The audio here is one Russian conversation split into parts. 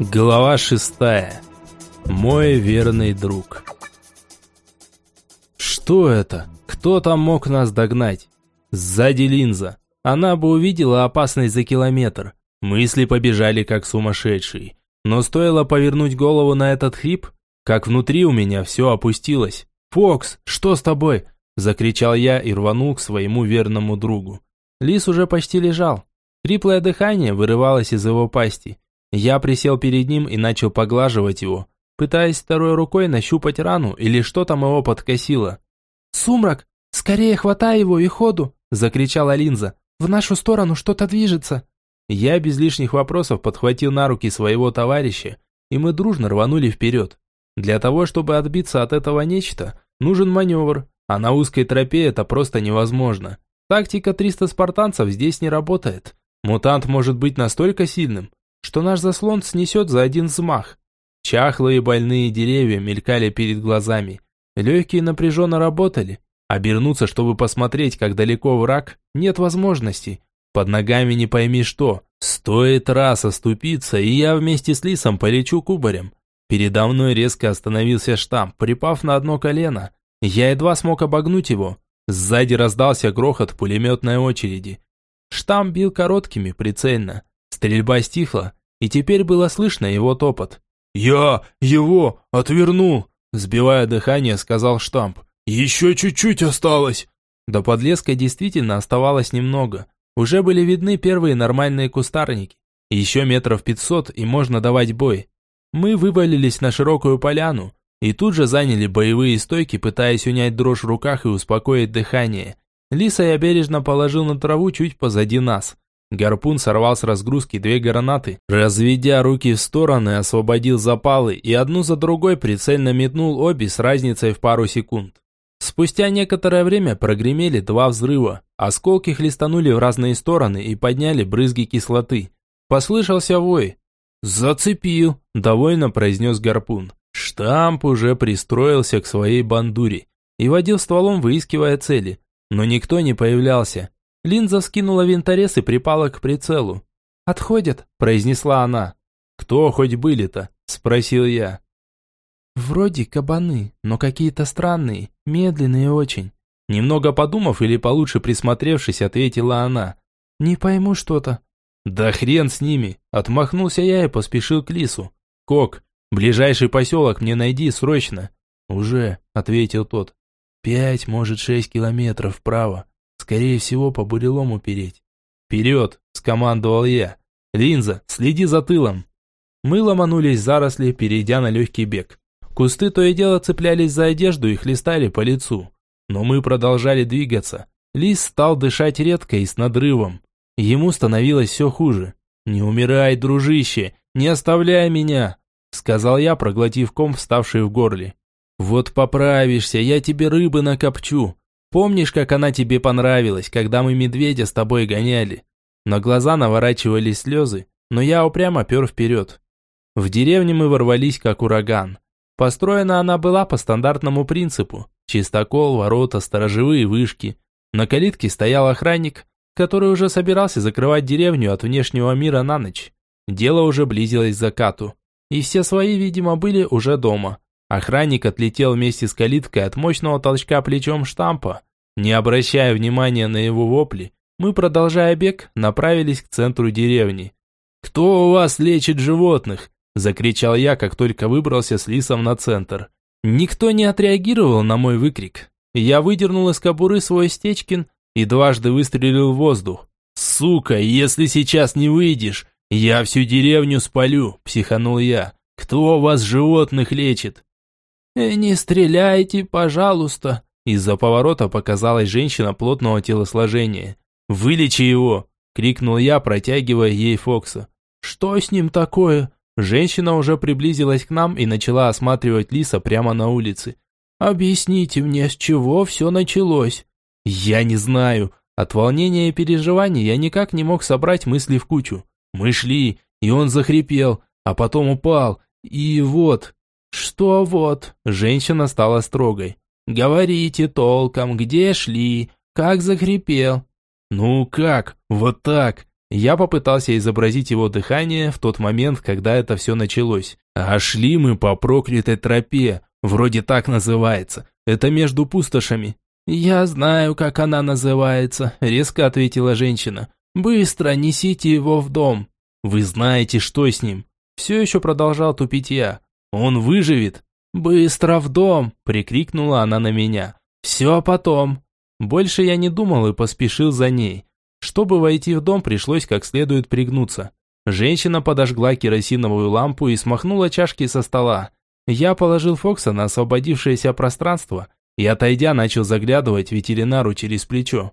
Глава шестая. Мой верный друг. Что это? Кто там мог нас догнать? Сзади линза. Она бы увидела опасность за километр. Мысли побежали как сумасшедшие. Но стоило повернуть голову на этот хрип, как внутри у меня все опустилось. «Фокс, что с тобой?» – закричал я и рванул к своему верному другу. Лис уже почти лежал. Хриплое дыхание вырывалось из его пасти. Я присел перед ним и начал поглаживать его, пытаясь второй рукой нащупать рану или что там его подкосило. «Сумрак, скорее хватай его и ходу!» – закричала Линза. «В нашу сторону что-то движется!» Я без лишних вопросов подхватил на руки своего товарища, и мы дружно рванули вперед. Для того, чтобы отбиться от этого нечто, нужен маневр, а на узкой тропе это просто невозможно. Тактика 300 спартанцев здесь не работает. Мутант может быть настолько сильным, что наш заслон снесет за один взмах. Чахлые больные деревья мелькали перед глазами. Легкие напряженно работали. Обернуться, чтобы посмотреть, как далеко враг, нет возможности. Под ногами не пойми что. Стоит раз оступиться, и я вместе с лисом полечу кубарем. Передо мной резко остановился штамп, припав на одно колено. Я едва смог обогнуть его. Сзади раздался грохот пулеметной очереди. Штамп бил короткими, прицельно. Стрельба стихла, и теперь было слышно его топот. «Я его отвернул!» Сбивая дыхание, сказал штамп. «Еще чуть-чуть осталось!» До подлеска действительно оставалось немного. Уже были видны первые нормальные кустарники. Еще метров пятьсот, и можно давать бой. Мы вывалились на широкую поляну, и тут же заняли боевые стойки, пытаясь унять дрожь в руках и успокоить дыхание. Лиса я бережно положил на траву чуть позади нас. Гарпун сорвал с разгрузки две гранаты, разведя руки в стороны, освободил запалы и одну за другой прицельно метнул обе с разницей в пару секунд. Спустя некоторое время прогремели два взрыва. Осколки хлестанули в разные стороны и подняли брызги кислоты. Послышался вой. «Зацепил», – довольно произнес Гарпун. Штамп уже пристроился к своей бандуре и водил стволом, выискивая цели. Но никто не появлялся. Линза скинула винторез и припала к прицелу. «Отходят», – произнесла она. «Кто хоть были-то?» – спросил я. «Вроде кабаны, но какие-то странные, медленные очень». Немного подумав или получше присмотревшись, ответила она. «Не пойму что-то». «Да хрен с ними!» – отмахнулся я и поспешил к лису. «Кок, ближайший поселок мне найди срочно». «Уже», – ответил тот. «Пять, может, шесть километров вправо. Скорее всего, по бурелому переть. «Вперед!» – скомандовал я. «Линза, следи за тылом!» Мы ломанулись заросли, перейдя на легкий бег. Кусты то и дело цеплялись за одежду и хлестали по лицу. Но мы продолжали двигаться. Лис стал дышать редко и с надрывом. Ему становилось все хуже. «Не умирай, дружище! Не оставляй меня!» Сказал я, проглотив ком, вставший в горле. «Вот поправишься, я тебе рыбы накопчу. Помнишь, как она тебе понравилась, когда мы медведя с тобой гоняли? На глаза наворачивались слезы, но я упрямо пер вперед. В деревне мы ворвались, как ураган. Построена она была по стандартному принципу. Чистокол, ворота, сторожевые вышки. На калитке стоял охранник, который уже собирался закрывать деревню от внешнего мира на ночь. Дело уже близилось к закату. И все свои, видимо, были уже дома. Охранник отлетел вместе с калиткой от мощного толчка плечом штампа. Не обращая внимания на его вопли, мы, продолжая бег, направились к центру деревни. «Кто у вас лечит животных?» – закричал я, как только выбрался с лисом на центр. Никто не отреагировал на мой выкрик. Я выдернул из кобуры свой стечкин и дважды выстрелил в воздух. «Сука, если сейчас не выйдешь, я всю деревню спалю», – психанул я. «Кто у вас животных лечит?» «Э, «Не стреляйте, пожалуйста!» Из-за поворота показалась женщина плотного телосложения. «Вылечи его!» – крикнул я, протягивая ей Фокса. «Что с ним такое?» Женщина уже приблизилась к нам и начала осматривать Лиса прямо на улице. «Объясните мне, с чего все началось?» «Я не знаю. От волнения и переживаний я никак не мог собрать мысли в кучу. Мы шли, и он захрипел, а потом упал. И вот, «Что вот?» Женщина стала строгой. «Говорите толком, где шли, как захрипел?» «Ну как? Вот так!» Я попытался изобразить его дыхание в тот момент, когда это все началось. А шли мы по проклятой тропе, вроде так называется. Это между пустошами. «Я знаю, как она называется», – резко ответила женщина. «Быстро несите его в дом». «Вы знаете, что с ним?» Все еще продолжал тупить я. «Он выживет?» «Быстро в дом!» – прикрикнула она на меня. «Все потом!» Больше я не думал и поспешил за ней. Чтобы войти в дом, пришлось как следует пригнуться. Женщина подожгла керосиновую лампу и смахнула чашки со стола. Я положил Фокса на освободившееся пространство и, отойдя, начал заглядывать ветеринару через плечо.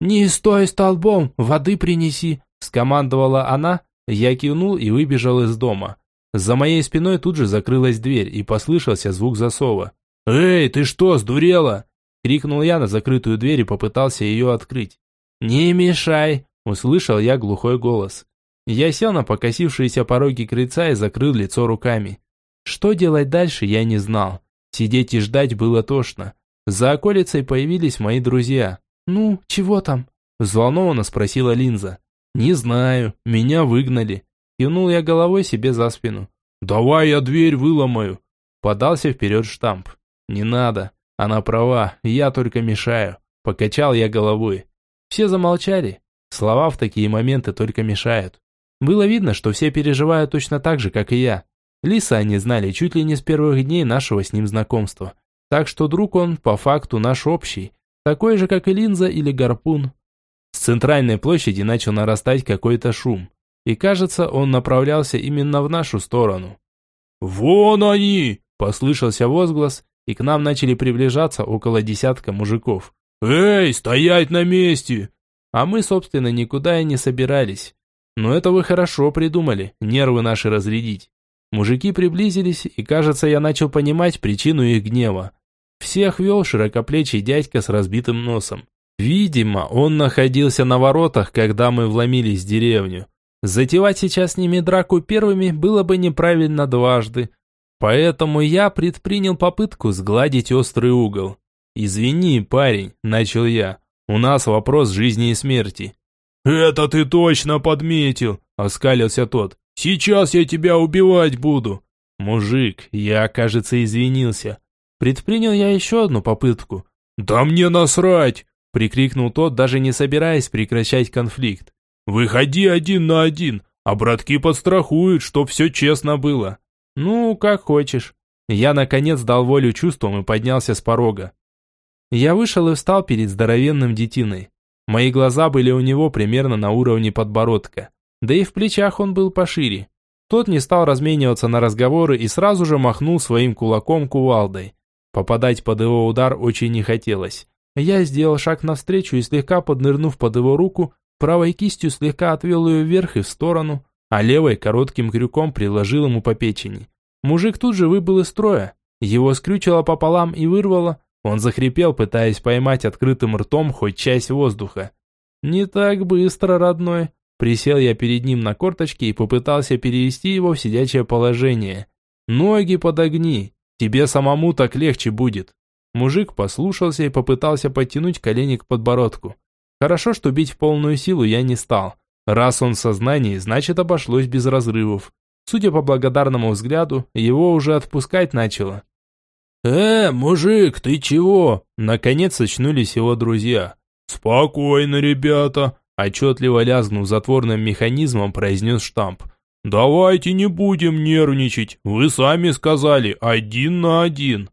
«Не стой столбом, воды принеси!» – скомандовала она. Я кивнул и выбежал из дома. За моей спиной тут же закрылась дверь и послышался звук засова. «Эй, ты что, сдурела?» – крикнул я на закрытую дверь и попытался ее открыть. «Не мешай!» – услышал я глухой голос. Я сел на покосившиеся пороги крыльца и закрыл лицо руками. Что делать дальше, я не знал. Сидеть и ждать было тошно. За околицей появились мои друзья. «Ну, чего там?» – взволнованно спросила Линза. «Не знаю, меня выгнали». Кивнул я головой себе за спину. «Давай я дверь выломаю!» Подался вперед штамп. «Не надо, она права, я только мешаю». Покачал я головой. Все замолчали. Слова в такие моменты только мешают. Было видно, что все переживают точно так же, как и я. Лиса они знали чуть ли не с первых дней нашего с ним знакомства. Так что друг он, по факту, наш общий. Такой же, как и линза или гарпун. С центральной площади начал нарастать какой-то шум. И кажется, он направлялся именно в нашу сторону. «Вон они!» – послышался возглас, и к нам начали приближаться около десятка мужиков. «Эй, стоять на месте!» А мы, собственно, никуда и не собирались. Но это вы хорошо придумали, нервы наши разрядить. Мужики приблизились, и, кажется, я начал понимать причину их гнева. Всех вел широкоплечий дядька с разбитым носом. Видимо, он находился на воротах, когда мы вломились в деревню. Затевать сейчас с ними драку первыми было бы неправильно дважды. Поэтому я предпринял попытку сгладить острый угол. «Извини, парень», – начал я, – «у нас вопрос жизни и смерти». «Это ты точно подметил», – оскалился тот. «Сейчас я тебя убивать буду». «Мужик, я, кажется, извинился». Предпринял я еще одну попытку. «Да мне насрать!» – прикрикнул тот, даже не собираясь прекращать конфликт. «Выходи один на один, а братки подстрахуют, чтоб все честно было». «Ну, как хочешь». Я, наконец, дал волю чувствам и поднялся с порога. Я вышел и встал перед здоровенным детиной. Мои глаза были у него примерно на уровне подбородка. Да и в плечах он был пошире. Тот не стал размениваться на разговоры и сразу же махнул своим кулаком кувалдой. Попадать под его удар очень не хотелось. Я сделал шаг навстречу и слегка поднырнув под его руку, правой кистью слегка отвел ее вверх и в сторону, а левой коротким крюком приложил ему по печени. Мужик тут же выбыл из строя. Его скрючило пополам и вырвало. Он захрипел, пытаясь поймать открытым ртом хоть часть воздуха. «Не так быстро, родной». Присел я перед ним на корточки и попытался перевести его в сидячее положение. «Ноги подогни, тебе самому так легче будет». Мужик послушался и попытался подтянуть колени к подбородку. Хорошо, что бить в полную силу я не стал. Раз он в сознании, значит обошлось без разрывов. Судя по благодарному взгляду, его уже отпускать начало. «Э, мужик, ты чего?» Наконец очнулись его друзья. «Спокойно, ребята», отчетливо лязгнув затворным механизмом, произнес штамп. «Давайте не будем нервничать. Вы сами сказали, один на один».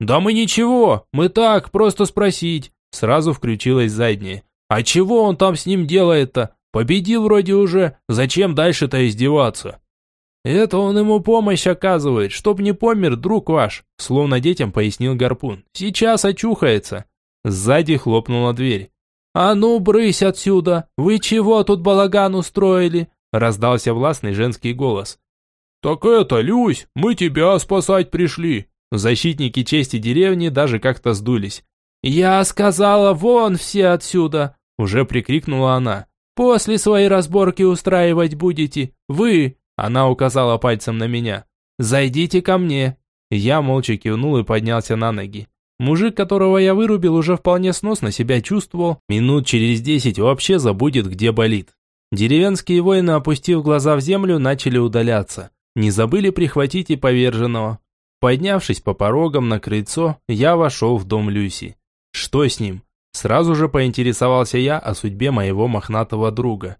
«Да мы ничего, мы так, просто спросить». Сразу включилась задняя. А чего он там с ним делает-то? Победил вроде уже, зачем дальше-то издеваться? Это он ему помощь оказывает, чтоб не помер друг ваш, словно детям пояснил Гарпун. Сейчас очухается. Сзади хлопнула дверь. «А ну, брысь отсюда! Вы чего тут балаган устроили?» Раздался властный женский голос. «Так это, Люсь, мы тебя спасать пришли!» Защитники чести деревни даже как-то сдулись. «Я сказала, вон все отсюда!» Уже прикрикнула она. «После своей разборки устраивать будете. Вы!» Она указала пальцем на меня. «Зайдите ко мне!» Я молча кивнул и поднялся на ноги. Мужик, которого я вырубил, уже вполне сносно себя чувствовал. Минут через десять вообще забудет, где болит. Деревенские воины, опустив глаза в землю, начали удаляться. Не забыли прихватить и поверженного. Поднявшись по порогам на крыльцо, я вошел в дом Люси. Что с ним? Сразу же поинтересовался я о судьбе моего мохнатого друга.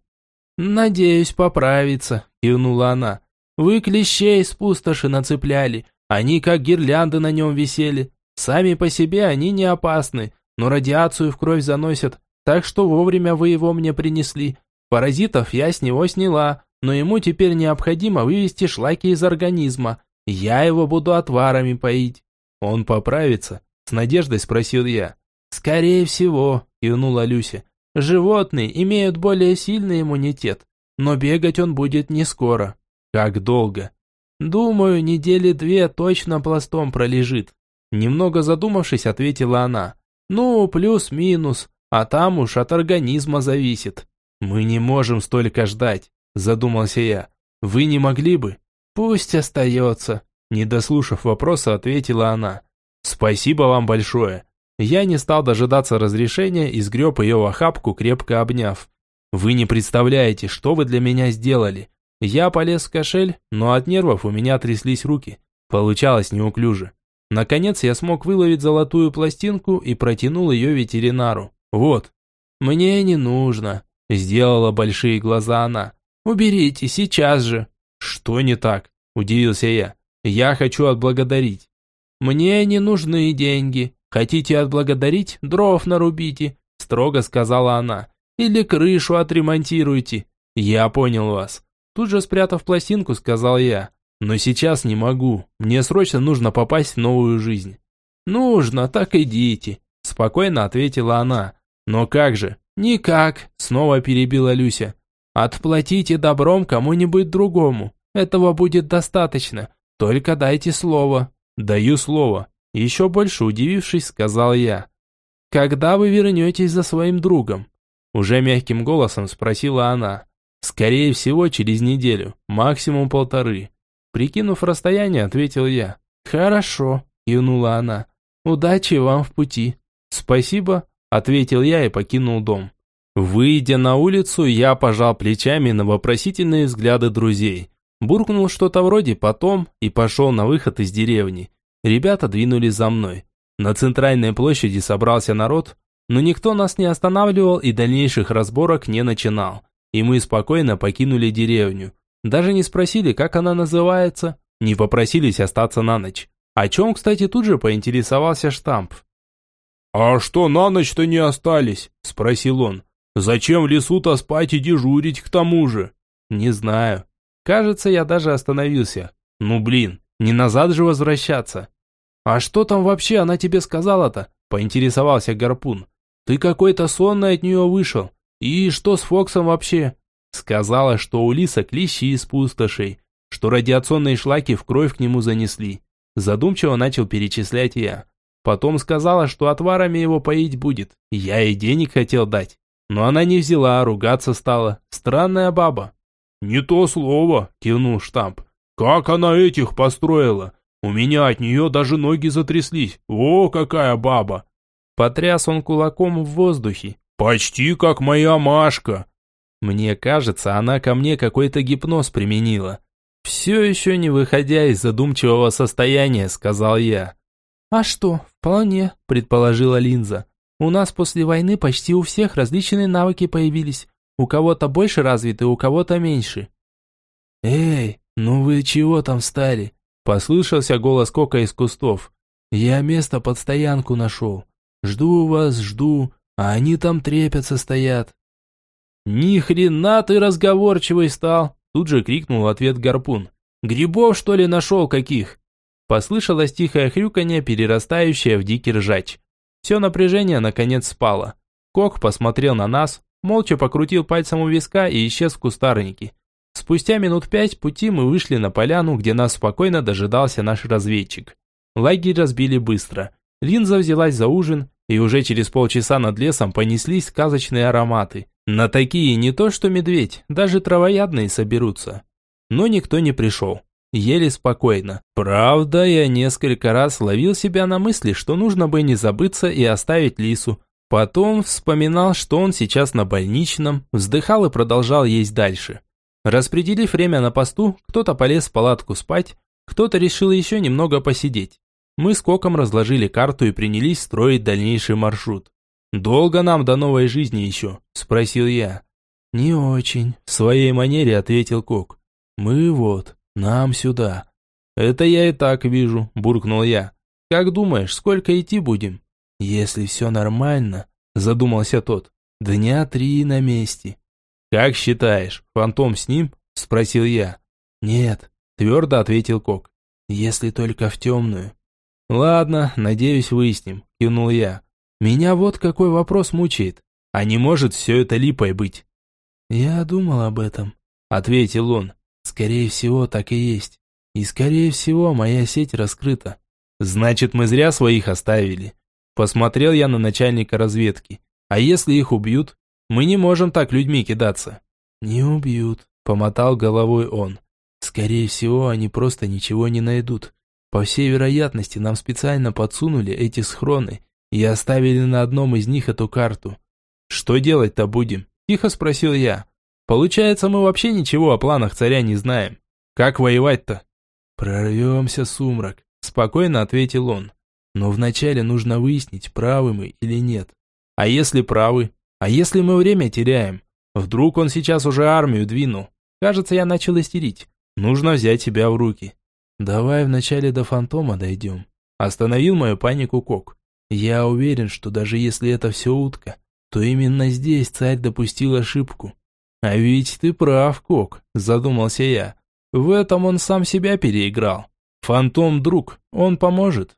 «Надеюсь поправиться», – кивнула она. «Вы клещей с пустоши нацепляли, они как гирлянды на нем висели. Сами по себе они не опасны, но радиацию в кровь заносят, так что вовремя вы его мне принесли. Паразитов я с него сняла, но ему теперь необходимо вывести шлаки из организма. Я его буду отварами поить». «Он поправится?» – с надеждой спросил я. «Скорее всего», – кивнула Люся. «Животные имеют более сильный иммунитет, но бегать он будет не скоро». «Как долго?» «Думаю, недели две точно пластом пролежит». Немного задумавшись, ответила она. «Ну, плюс-минус, а там уж от организма зависит». «Мы не можем столько ждать», задумался я. «Вы не могли бы?» «Пусть остается», не дослушав вопроса, ответила она. «Спасибо вам большое». Я не стал дожидаться разрешения и сгреб ее в охапку, крепко обняв. «Вы не представляете, что вы для меня сделали. Я полез в кошель, но от нервов у меня тряслись руки. Получалось неуклюже. Наконец я смог выловить золотую пластинку и протянул ее ветеринару. Вот. «Мне не нужно», – сделала большие глаза она. «Уберите, сейчас же». «Что не так?» – удивился я. «Я хочу отблагодарить». «Мне не нужны деньги. Хотите отблагодарить? Дров нарубите», – строго сказала она. «Или крышу отремонтируйте». «Я понял вас. Тут же спрятав пластинку, сказал я. Но сейчас не могу. Мне срочно нужно попасть в новую жизнь. Нужно, так идите, спокойно ответила она. Но как же? Никак, снова перебила Люся. Отплатите добром кому-нибудь другому. Этого будет достаточно. Только дайте слово. Даю слово. Еще больше удивившись, сказал я. Когда вы вернетесь за своим другом? Уже мягким голосом спросила она. Скорее всего, через неделю, максимум полторы. Прикинув расстояние, ответил я. Хорошо, кивнула она. Удачи вам в пути. Спасибо, ответил я и покинул дом. Выйдя на улицу, я пожал плечами на вопросительные взгляды друзей. Буркнул что-то вроде «потом» и пошел на выход из деревни. Ребята двинулись за мной. На центральной площади собрался народ, но никто нас не останавливал и дальнейших разборок не начинал и мы спокойно покинули деревню. Даже не спросили, как она называется, не попросились остаться на ночь. О чем, кстати, тут же поинтересовался штамп. «А что на ночь-то не остались?» – спросил он. «Зачем в лесу-то спать и дежурить к тому же?» «Не знаю. Кажется, я даже остановился. Ну блин, не назад же возвращаться». «А что там вообще она тебе сказала-то?» – поинтересовался Гарпун. «Ты какой-то сонный от нее вышел. «И что с Фоксом вообще?» Сказала, что у Лиса клещи из пустошей, что радиационные шлаки в кровь к нему занесли. Задумчиво начал перечислять я. Потом сказала, что отварами его поить будет. Я ей денег хотел дать. Но она не взяла, а ругаться стала. Странная баба. «Не то слово», – кивнул штамп. «Как она этих построила? У меня от нее даже ноги затряслись. О, какая баба!» Потряс он кулаком в воздухе. «Почти как моя Машка!» Мне кажется, она ко мне какой-то гипноз применила. «Все еще не выходя из задумчивого состояния», — сказал я. «А что, вполне», — предположила Линза. «У нас после войны почти у всех различные навыки появились. У кого-то больше развиты, у кого-то меньше». «Эй, ну вы чего там стали?» Послышался голос Кока из кустов. «Я место под стоянку нашел. Жду вас, жду, а они там трепятся стоят. Ни хрена ты разговорчивый стал, тут же крикнул ответ гарпун. Грибов что ли нашел каких? Послышалось тихое хрюканье, перерастающее в дикий ржач. Все напряжение наконец спало. Кок посмотрел на нас, молча покрутил пальцем у виска и исчез в кустарнике. Спустя минут пять пути мы вышли на поляну, где нас спокойно дожидался наш разведчик. Лагерь разбили быстро. Линза взялась за ужин, и уже через полчаса над лесом понеслись сказочные ароматы. На такие не то что медведь, даже травоядные соберутся. Но никто не пришел. Еле спокойно. Правда, я несколько раз ловил себя на мысли, что нужно бы не забыться и оставить лису. Потом вспоминал, что он сейчас на больничном, вздыхал и продолжал есть дальше. Распределив время на посту, кто-то полез в палатку спать, кто-то решил еще немного посидеть. Мы с Коком разложили карту и принялись строить дальнейший маршрут. «Долго нам до новой жизни еще?» – спросил я. «Не очень», – в своей манере ответил Кок. «Мы вот, нам сюда». «Это я и так вижу», – буркнул я. «Как думаешь, сколько идти будем?» «Если все нормально», – задумался тот, – «дня три на месте». «Как считаешь, фантом с ним?» – спросил я. «Нет», – твердо ответил Кок, – «если только в темную». «Ладно, надеюсь, выясним», – кивнул я. «Меня вот какой вопрос мучает. А не может все это липой быть?» «Я думал об этом», – ответил он. «Скорее всего, так и есть. И скорее всего, моя сеть раскрыта». «Значит, мы зря своих оставили. Посмотрел я на начальника разведки. А если их убьют? Мы не можем так людьми кидаться. Не убьют, помотал головой он. Скорее всего, они просто ничего не найдут. По всей вероятности, нам специально подсунули эти схроны и оставили на одном из них эту карту. Что делать-то будем? Тихо спросил я. Получается, мы вообще ничего о планах царя не знаем. Как воевать-то? Прорвемся, сумрак, спокойно ответил он. Но вначале нужно выяснить, правы мы или нет. А если правы? А если мы время теряем? Вдруг он сейчас уже армию двинул? Кажется, я начал истерить. Нужно взять себя в руки. Давай вначале до фантома дойдем. Остановил мою панику Кок. Я уверен, что даже если это все утка, то именно здесь царь допустил ошибку. А ведь ты прав, Кок, задумался я. В этом он сам себя переиграл. Фантом друг, он поможет.